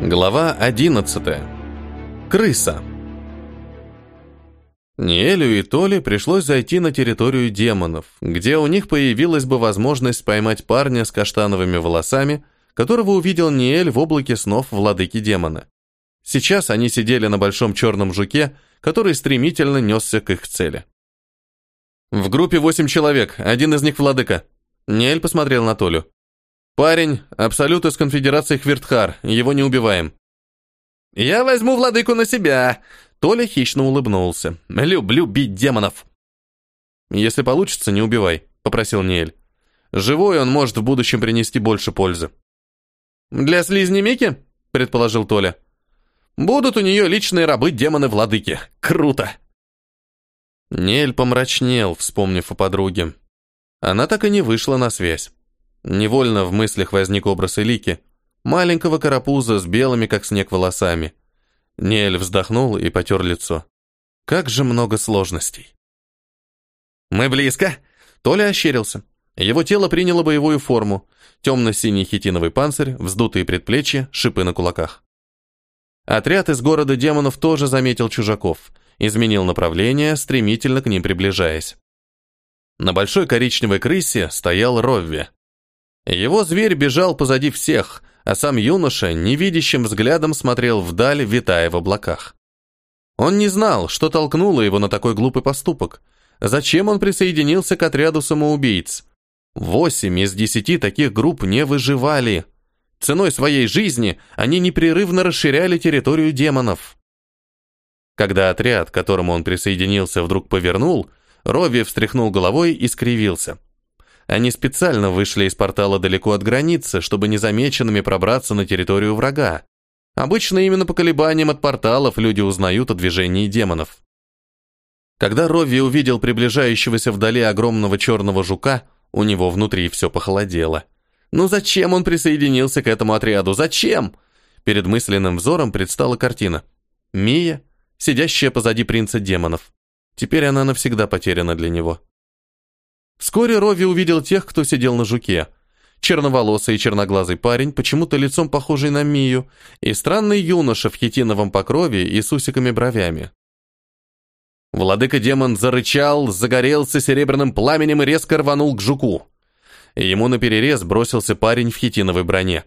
Глава 11. Крыса. Ниэлю и Толе пришлось зайти на территорию демонов, где у них появилась бы возможность поймать парня с каштановыми волосами, которого увидел Ниэль в облаке снов владыки демона. Сейчас они сидели на большом черном жуке, который стремительно несся к их цели. В группе восемь человек, один из них владыка. Ниэль посмотрел на Толю. «Парень, абсолют из конфедерации Хвиртхар, его не убиваем». «Я возьму владыку на себя!» Толя хищно улыбнулся. «Люблю бить демонов!» «Если получится, не убивай», — попросил Ниэль. «Живой он может в будущем принести больше пользы». «Для слизни Мики?» — предположил Толя. «Будут у нее личные рабы-демоны-владыки. Круто!» Ниэль помрачнел, вспомнив о подруге. Она так и не вышла на связь. Невольно в мыслях возник образ Элики, маленького карапуза с белыми, как снег, волосами. Нель вздохнул и потер лицо. Как же много сложностей. «Мы близко!» Толя ощерился. Его тело приняло боевую форму. Темно-синий хитиновый панцирь, вздутые предплечья, шипы на кулаках. Отряд из города демонов тоже заметил чужаков, изменил направление, стремительно к ним приближаясь. На большой коричневой крысе стоял Ровви. Его зверь бежал позади всех, а сам юноша невидящим взглядом смотрел вдаль, витая в облаках. Он не знал, что толкнуло его на такой глупый поступок. Зачем он присоединился к отряду самоубийц? Восемь из десяти таких групп не выживали. Ценой своей жизни они непрерывно расширяли территорию демонов. Когда отряд, к которому он присоединился, вдруг повернул, Рови встряхнул головой и скривился. Они специально вышли из портала далеко от границы, чтобы незамеченными пробраться на территорию врага. Обычно именно по колебаниям от порталов люди узнают о движении демонов. Когда Рови увидел приближающегося вдали огромного черного жука, у него внутри все похолодело. Ну зачем он присоединился к этому отряду? Зачем? Перед мысленным взором предстала картина. Мия, сидящая позади принца демонов. Теперь она навсегда потеряна для него. Вскоре Рови увидел тех, кто сидел на жуке. Черноволосый и черноглазый парень, почему-то лицом похожий на Мию, и странный юноша в хитиновом покрове и с усиками бровями. Владыка-демон зарычал, загорелся серебряным пламенем и резко рванул к жуку. Ему наперерез бросился парень в хитиновой броне.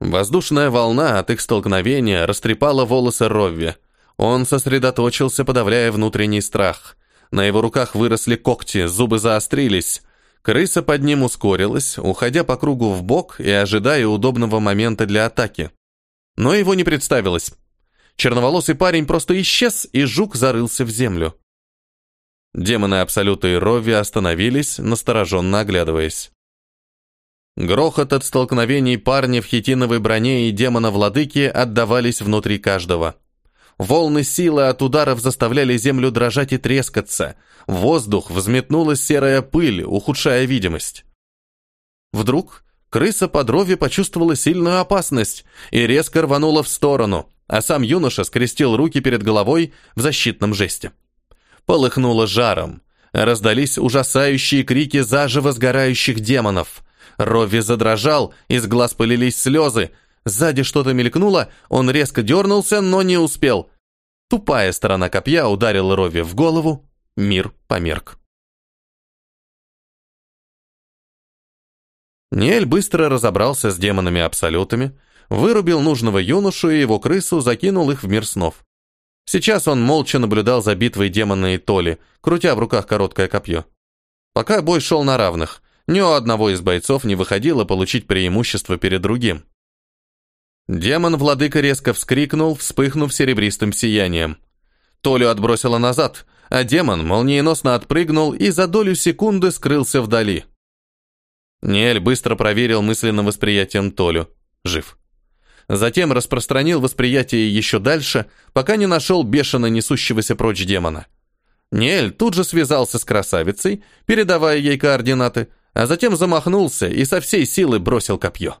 Воздушная волна от их столкновения растрепала волосы Ровви. Он сосредоточился, подавляя внутренний страх. На его руках выросли когти, зубы заострились. Крыса под ним ускорилась, уходя по кругу в бок и ожидая удобного момента для атаки. Но его не представилось. Черноволосый парень просто исчез, и жук зарылся в землю. Демоны Абсолюта и Рови остановились, настороженно оглядываясь. Грохот от столкновений парня в хитиновой броне и демона-владыки отдавались внутри каждого. Волны силы от ударов заставляли землю дрожать и трескаться. В воздух взметнулась серая пыль, ухудшая видимость. Вдруг крыса по дрови почувствовала сильную опасность и резко рванула в сторону, а сам юноша скрестил руки перед головой в защитном жесте. Полыхнуло жаром. Раздались ужасающие крики заживо сгорающих демонов. Рови задрожал, из глаз полились слезы, Сзади что-то мелькнуло, он резко дернулся, но не успел. Тупая сторона копья ударила Рови в голову, мир померк. Ниэль быстро разобрался с демонами-абсолютами, вырубил нужного юношу и его крысу, закинул их в мир снов. Сейчас он молча наблюдал за битвой демона и Толи, крутя в руках короткое копье. Пока бой шел на равных, ни у одного из бойцов не выходило получить преимущество перед другим. Демон-владыка резко вскрикнул, вспыхнув серебристым сиянием. Толю отбросило назад, а демон молниеносно отпрыгнул и за долю секунды скрылся вдали. Ниэль быстро проверил мысленным восприятием Толю. Жив. Затем распространил восприятие еще дальше, пока не нашел бешено несущегося прочь демона. Ниэль тут же связался с красавицей, передавая ей координаты, а затем замахнулся и со всей силы бросил копье.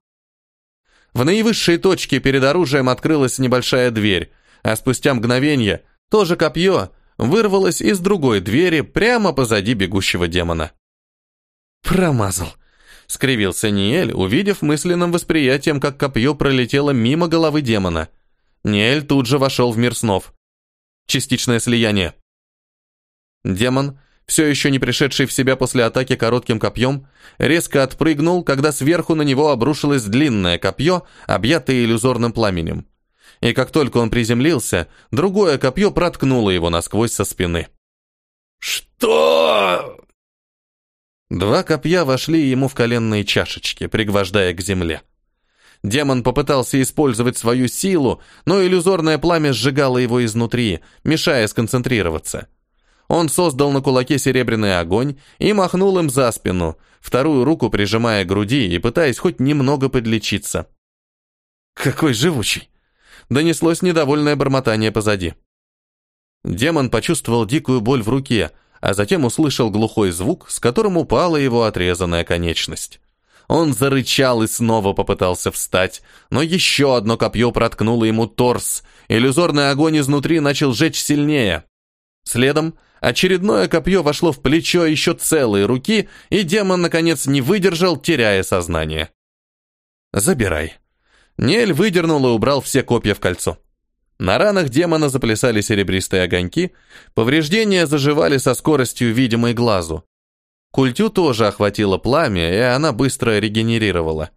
В наивысшей точке перед оружием открылась небольшая дверь, а спустя мгновение тоже копье вырвалось из другой двери прямо позади бегущего демона. Промазал. скривился Ниэль, увидев мысленным восприятием, как копье пролетело мимо головы демона. Ниэль тут же вошел в мир снов. Частичное слияние. Демон, все еще не пришедший в себя после атаки коротким копьем, резко отпрыгнул, когда сверху на него обрушилось длинное копье, объятое иллюзорным пламенем. И как только он приземлился, другое копье проткнуло его насквозь со спины. «Что?» Два копья вошли ему в коленные чашечки, пригвождая к земле. Демон попытался использовать свою силу, но иллюзорное пламя сжигало его изнутри, мешая сконцентрироваться. Он создал на кулаке серебряный огонь и махнул им за спину, вторую руку прижимая к груди и пытаясь хоть немного подлечиться. «Какой живучий!» Донеслось недовольное бормотание позади. Демон почувствовал дикую боль в руке, а затем услышал глухой звук, с которым упала его отрезанная конечность. Он зарычал и снова попытался встать, но еще одно копье проткнуло ему торс. Иллюзорный огонь изнутри начал жечь сильнее. Следом Очередное копье вошло в плечо еще целые руки, и демон, наконец, не выдержал, теряя сознание. «Забирай». Нель выдернул и убрал все копья в кольцо. На ранах демона заплясали серебристые огоньки, повреждения заживали со скоростью, видимой глазу. Культю тоже охватило пламя, и она быстро регенерировала.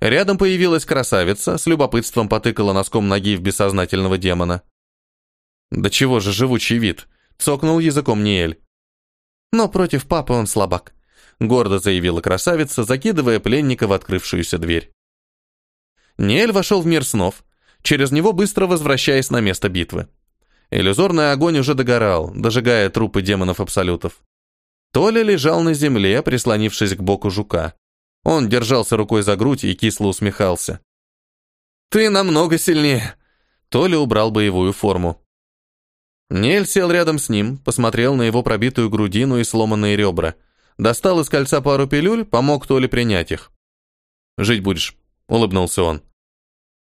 Рядом появилась красавица, с любопытством потыкала носком ноги в бессознательного демона. Да чего же живучий вид, цокнул языком Ниэль. Но против папы он слабак, гордо заявила красавица, закидывая пленника в открывшуюся дверь. Ниэль вошел в мир снов, через него быстро возвращаясь на место битвы. Иллюзорный огонь уже догорал, дожигая трупы демонов-абсолютов. Толя лежал на земле, прислонившись к боку жука. Он держался рукой за грудь и кисло усмехался. «Ты намного сильнее!» Толя убрал боевую форму. Нель сел рядом с ним, посмотрел на его пробитую грудину и сломанные ребра. Достал из кольца пару пилюль, помог Толе принять их. «Жить будешь», — улыбнулся он.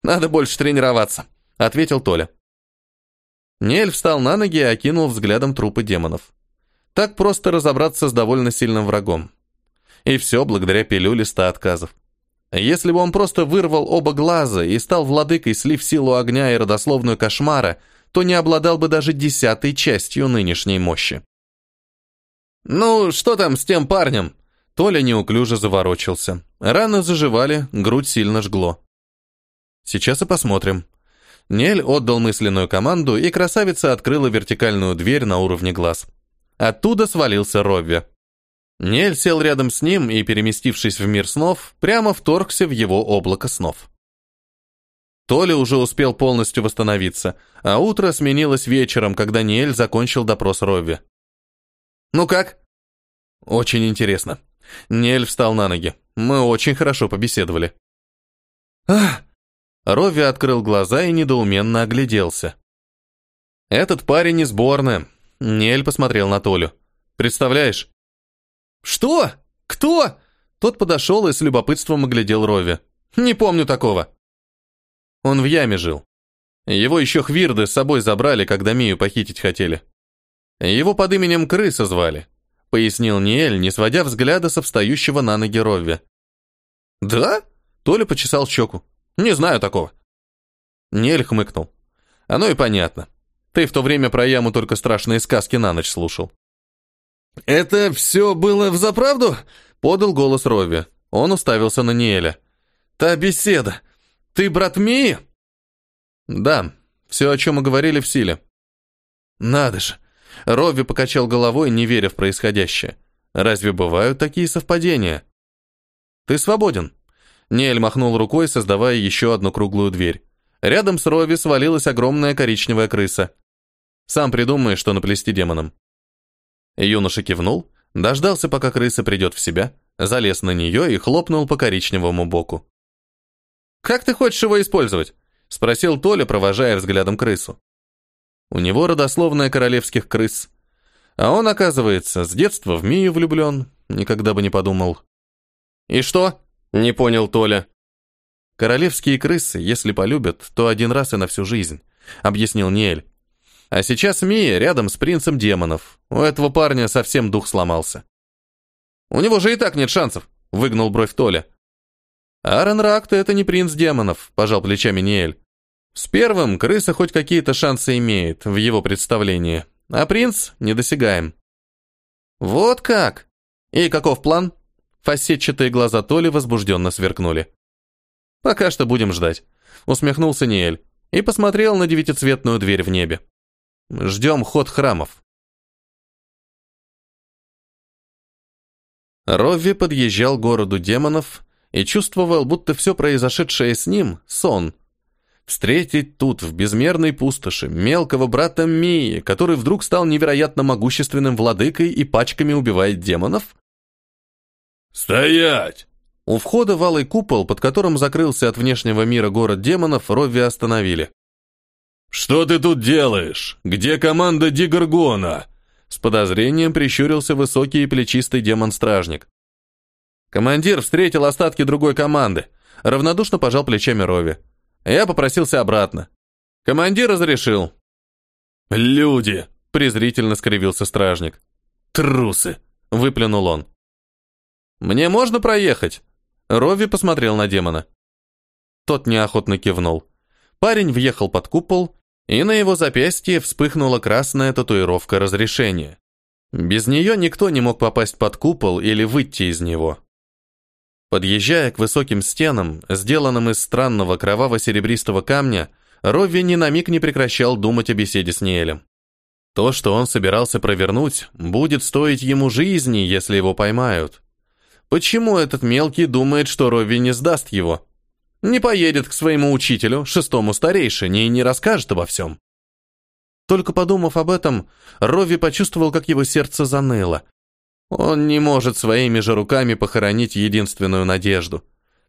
«Надо больше тренироваться», — ответил Толя. Нель встал на ноги и окинул взглядом трупы демонов. Так просто разобраться с довольно сильным врагом. И все благодаря пилюле ста отказов. Если бы он просто вырвал оба глаза и стал владыкой, слив силу огня и родословную кошмара, то не обладал бы даже десятой частью нынешней мощи. «Ну, что там с тем парнем?» Толя неуклюже заворочился. Раны заживали, грудь сильно жгло. «Сейчас и посмотрим». Нель отдал мысленную команду, и красавица открыла вертикальную дверь на уровне глаз. Оттуда свалился Робби. Нель сел рядом с ним и, переместившись в мир снов, прямо вторгся в его облако снов. Толя уже успел полностью восстановиться, а утро сменилось вечером, когда Ниэль закончил допрос Робби. «Ну как?» «Очень интересно». Ниэль встал на ноги. «Мы очень хорошо побеседовали». «Ах!» Рови открыл глаза и недоуменно огляделся. «Этот парень из Борна». Ниэль посмотрел на Толю. «Представляешь?» «Что? Кто?» Тот подошел и с любопытством оглядел Рови. «Не помню такого». Он в яме жил. Его еще хвирды с собой забрали, когда Мию похитить хотели. Его под именем Крыса звали, пояснил Ниэль, не сводя взгляда со встающего на ноги Ровви. Да? Толя почесал щеку. Не знаю такого. Ниэль хмыкнул. Оно и понятно. Ты в то время про яму только страшные сказки на ночь слушал. «Это все было в заправду?» — подал голос Ровви. Он уставился на Ниэля. «Та беседа, «Ты брат Мии?» «Да, все, о чем мы говорили, в силе». «Надо же!» Ровви покачал головой, не веря в происходящее. «Разве бывают такие совпадения?» «Ты свободен». Нель махнул рукой, создавая еще одну круглую дверь. Рядом с Рови свалилась огромная коричневая крыса. «Сам придумай, что наплести демоном». Юноша кивнул, дождался, пока крыса придет в себя, залез на нее и хлопнул по коричневому боку. «Как ты хочешь его использовать?» — спросил Толя, провожая взглядом крысу. У него родословная королевских крыс. А он, оказывается, с детства в Мию влюблен, никогда бы не подумал. «И что?» — не понял Толя. «Королевские крысы, если полюбят, то один раз и на всю жизнь», — объяснил Ниэль. «А сейчас Мия рядом с принцем демонов. У этого парня совсем дух сломался». «У него же и так нет шансов», — выгнул бровь Толя. Аарон Ракта — это не принц демонов, пожал плечами Ниэль. С первым крыса хоть какие-то шансы имеет в его представлении, а принц недосягаем. Вот как? И каков план? Фасетчатые глаза Толи возбужденно сверкнули. Пока что будем ждать, усмехнулся Ниэль и посмотрел на девятицветную дверь в небе. Ждем ход храмов. Ровви подъезжал к городу демонов и чувствовал, будто все произошедшее с ним — сон — Встретить тут, в безмерной пустоши, мелкого брата Мии, который вдруг стал невероятно могущественным владыкой и пачками убивает демонов? «Стоять!» У входа в алый купол, под которым закрылся от внешнего мира город демонов, Ровви остановили. «Что ты тут делаешь? Где команда Дигаргона?» С подозрением прищурился высокий и плечистый демон-стражник. Командир встретил остатки другой команды. Равнодушно пожал плечами Рови. Я попросился обратно. Командир разрешил. «Люди!» — презрительно скривился стражник. «Трусы!» — выплюнул он. «Мне можно проехать?» Рови посмотрел на демона. Тот неохотно кивнул. Парень въехал под купол, и на его запястье вспыхнула красная татуировка разрешения. Без нее никто не мог попасть под купол или выйти из него. Подъезжая к высоким стенам, сделанным из странного кроваво-серебристого камня, Ровви ни на миг не прекращал думать о беседе с Ниэлем. То, что он собирался провернуть, будет стоить ему жизни, если его поймают. Почему этот мелкий думает, что Ровви не сдаст его? Не поедет к своему учителю, шестому старейшине, и не расскажет обо всем. Только подумав об этом, Ровви почувствовал, как его сердце заныло, он не может своими же руками похоронить единственную надежду.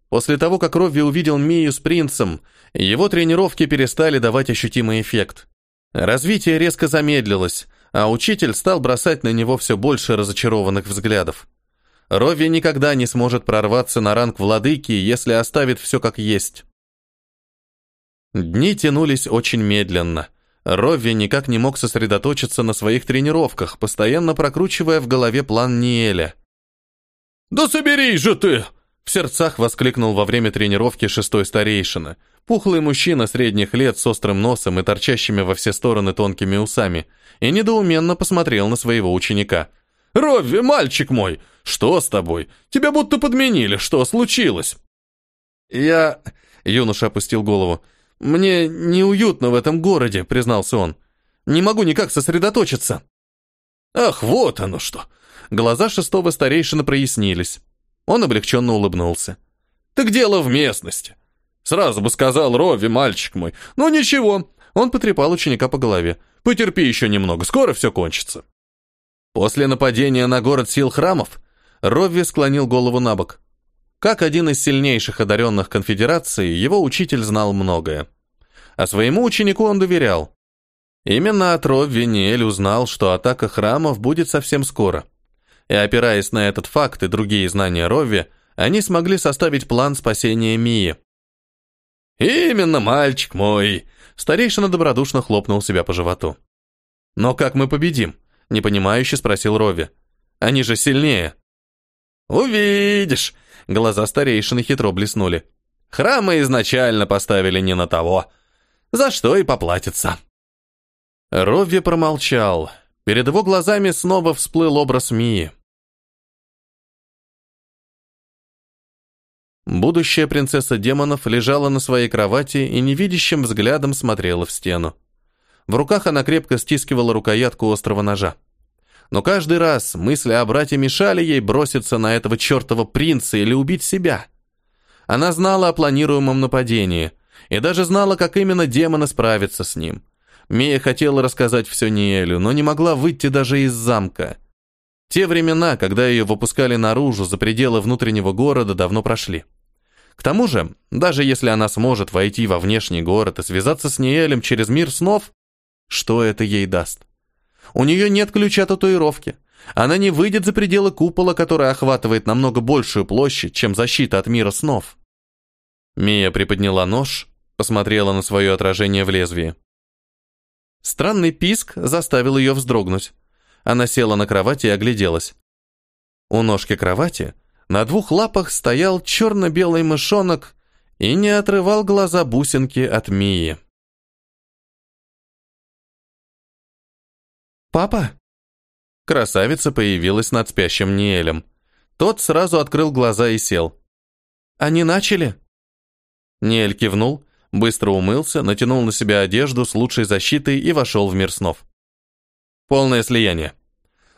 После того, как Ровви увидел Мию с принцем, его тренировки перестали давать ощутимый эффект. Развитие резко замедлилось, а учитель стал бросать на него все больше разочарованных взглядов. Ровви никогда не сможет прорваться на ранг владыки, если оставит все как есть. Дни тянулись очень медленно. Ровви никак не мог сосредоточиться на своих тренировках, постоянно прокручивая в голове план Ниэля. «Да соберись же ты!» В сердцах воскликнул во время тренировки шестой старейшина. Пухлый мужчина средних лет с острым носом и торчащими во все стороны тонкими усами, и недоуменно посмотрел на своего ученика. «Ровви, мальчик мой, что с тобой? Тебя будто подменили, что случилось?» «Я...» — юноша опустил голову. «Мне неуютно в этом городе», — признался он. «Не могу никак сосредоточиться». «Ах, вот оно что!» Глаза шестого старейшины прояснились. Он облегченно улыбнулся. «Так дело в местности. Сразу бы сказал Рови, мальчик мой. Ну ничего». Он потрепал ученика по голове. «Потерпи еще немного, скоро все кончится». После нападения на город сил храмов Ровви склонил голову на бок. Как один из сильнейших одаренных конфедерации, его учитель знал многое. А своему ученику он доверял. Именно от Ровви Ниэль узнал, что атака храмов будет совсем скоро. И опираясь на этот факт и другие знания Ровви, они смогли составить план спасения Мии. «Именно, мальчик мой!» Старейшина добродушно хлопнул себя по животу. «Но как мы победим?» — непонимающе спросил Рови. «Они же сильнее». «Увидишь!» Глаза старейшины хитро блеснули. Храмы изначально поставили не на того, за что и поплатится. Ровви промолчал. Перед его глазами снова всплыл образ Мии. Будущая принцесса демонов лежала на своей кровати и невидящим взглядом смотрела в стену. В руках она крепко стискивала рукоятку острого ножа. Но каждый раз мысли о брате мешали ей броситься на этого чертова принца или убить себя. Она знала о планируемом нападении и даже знала, как именно демоны справятся с ним. Мия хотела рассказать все Ниэлю, но не могла выйти даже из замка. Те времена, когда ее выпускали наружу, за пределы внутреннего города, давно прошли. К тому же, даже если она сможет войти во внешний город и связаться с Ниэлем через мир снов, что это ей даст? У нее нет ключа татуировки. Она не выйдет за пределы купола, который охватывает намного большую площадь, чем защита от мира снов. Мия приподняла нож, посмотрела на свое отражение в лезвии. Странный писк заставил ее вздрогнуть. Она села на кровати и огляделась. У ножки кровати на двух лапах стоял черно-белый мышонок и не отрывал глаза бусинки от Мии. «Папа?» Красавица появилась над спящим Ниэлем. Тот сразу открыл глаза и сел. «Они начали?» Ниэль кивнул, быстро умылся, натянул на себя одежду с лучшей защитой и вошел в мир снов. Полное слияние.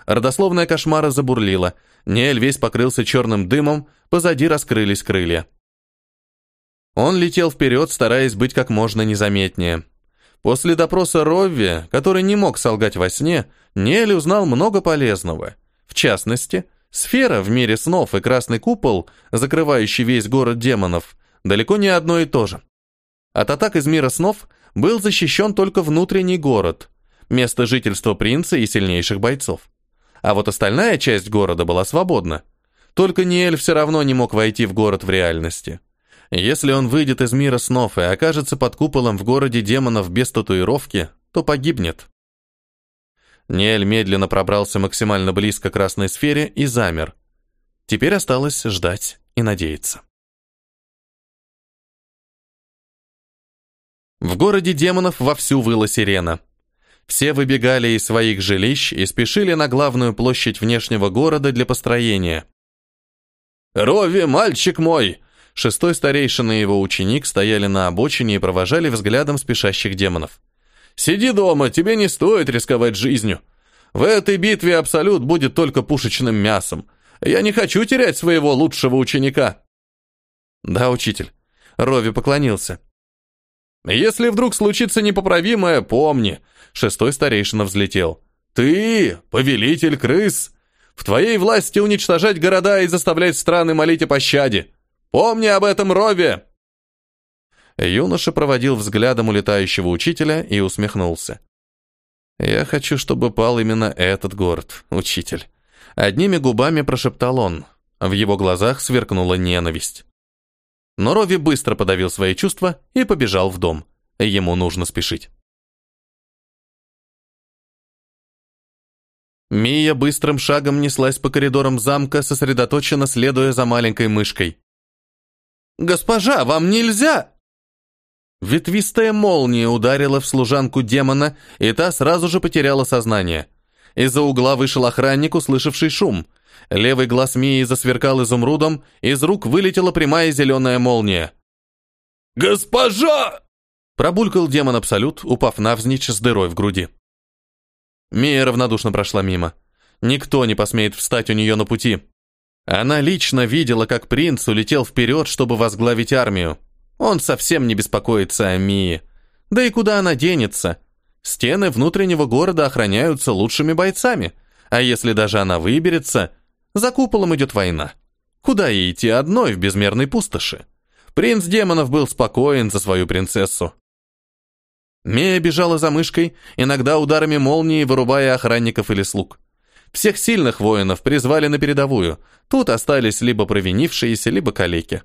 Родословная кошмара забурлила, Ниэль весь покрылся черным дымом, позади раскрылись крылья. Он летел вперед, стараясь быть как можно незаметнее. После допроса Ровви, который не мог солгать во сне, Ниэль узнал много полезного. В частности, сфера в мире снов и красный купол, закрывающий весь город демонов, далеко не одно и то же. От атак из мира снов был защищен только внутренний город, место жительства принца и сильнейших бойцов а вот остальная часть города была свободна. Только Ниэль все равно не мог войти в город в реальности. Если он выйдет из мира снов и окажется под куполом в городе демонов без татуировки, то погибнет. Ниэль медленно пробрался максимально близко к красной сфере и замер. Теперь осталось ждать и надеяться. В городе демонов вовсю выла сирена. Все выбегали из своих жилищ и спешили на главную площадь внешнего города для построения. «Рови, мальчик мой!» Шестой старейшина и его ученик стояли на обочине и провожали взглядом спешащих демонов. «Сиди дома, тебе не стоит рисковать жизнью. В этой битве Абсолют будет только пушечным мясом. Я не хочу терять своего лучшего ученика». «Да, учитель». Рови поклонился. Если вдруг случится непоправимое, помни. Шестой старейшина взлетел. Ты, повелитель крыс. В твоей власти уничтожать города и заставлять страны молить о пощаде. Помни об этом, Рове. Юноша проводил взглядом улетающего учителя и усмехнулся. «Я хочу, чтобы пал именно этот город, учитель». Одними губами прошептал он. В его глазах сверкнула ненависть. Но Рови быстро подавил свои чувства и побежал в дом. Ему нужно спешить. Мия быстрым шагом неслась по коридорам замка, сосредоточенно следуя за маленькой мышкой. «Госпожа, вам нельзя!» Ветвистая молния ударила в служанку демона, и та сразу же потеряла сознание. Из-за угла вышел охранник, услышавший шум. Левый глаз Мии засверкал изумрудом, из рук вылетела прямая зеленая молния. «Госпожа!» Пробулькал демон Абсолют, упав навзничь с дырой в груди. Мия равнодушно прошла мимо. Никто не посмеет встать у нее на пути. Она лично видела, как принц улетел вперед, чтобы возглавить армию. Он совсем не беспокоится о Мии. Да и куда она денется? Стены внутреннего города охраняются лучшими бойцами. А если даже она выберется, за куполом идет война. Куда ей идти одной в безмерной пустоши? Принц демонов был спокоен за свою принцессу. Мея бежала за мышкой, иногда ударами молнии вырубая охранников или слуг. Всех сильных воинов призвали на передовую, тут остались либо провинившиеся, либо калеки.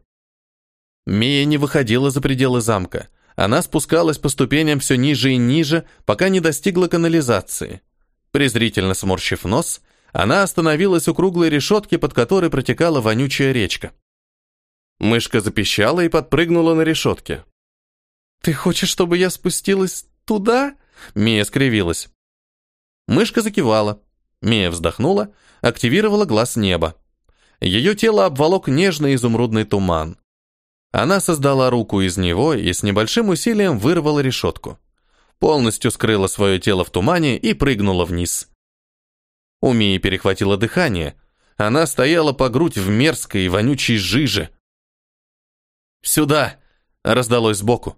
Мия не выходила за пределы замка. Она спускалась по ступеням все ниже и ниже, пока не достигла канализации. Презрительно сморщив нос, она остановилась у круглой решетки, под которой протекала вонючая речка. Мышка запищала и подпрыгнула на решетке. «Ты хочешь, чтобы я спустилась туда?» Мия скривилась. Мышка закивала. Мия вздохнула, активировала глаз неба. Ее тело обволок нежный изумрудный туман. Она создала руку из него и с небольшим усилием вырвала решетку. Полностью скрыла свое тело в тумане и прыгнула вниз. У Мии перехватило дыхание. Она стояла по грудь в мерзкой и вонючей жиже. «Сюда!» — раздалось сбоку.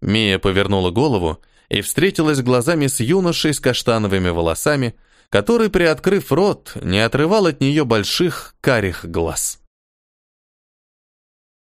Мия повернула голову и встретилась глазами с юношей с каштановыми волосами, который, приоткрыв рот, не отрывал от нее больших карих глаз.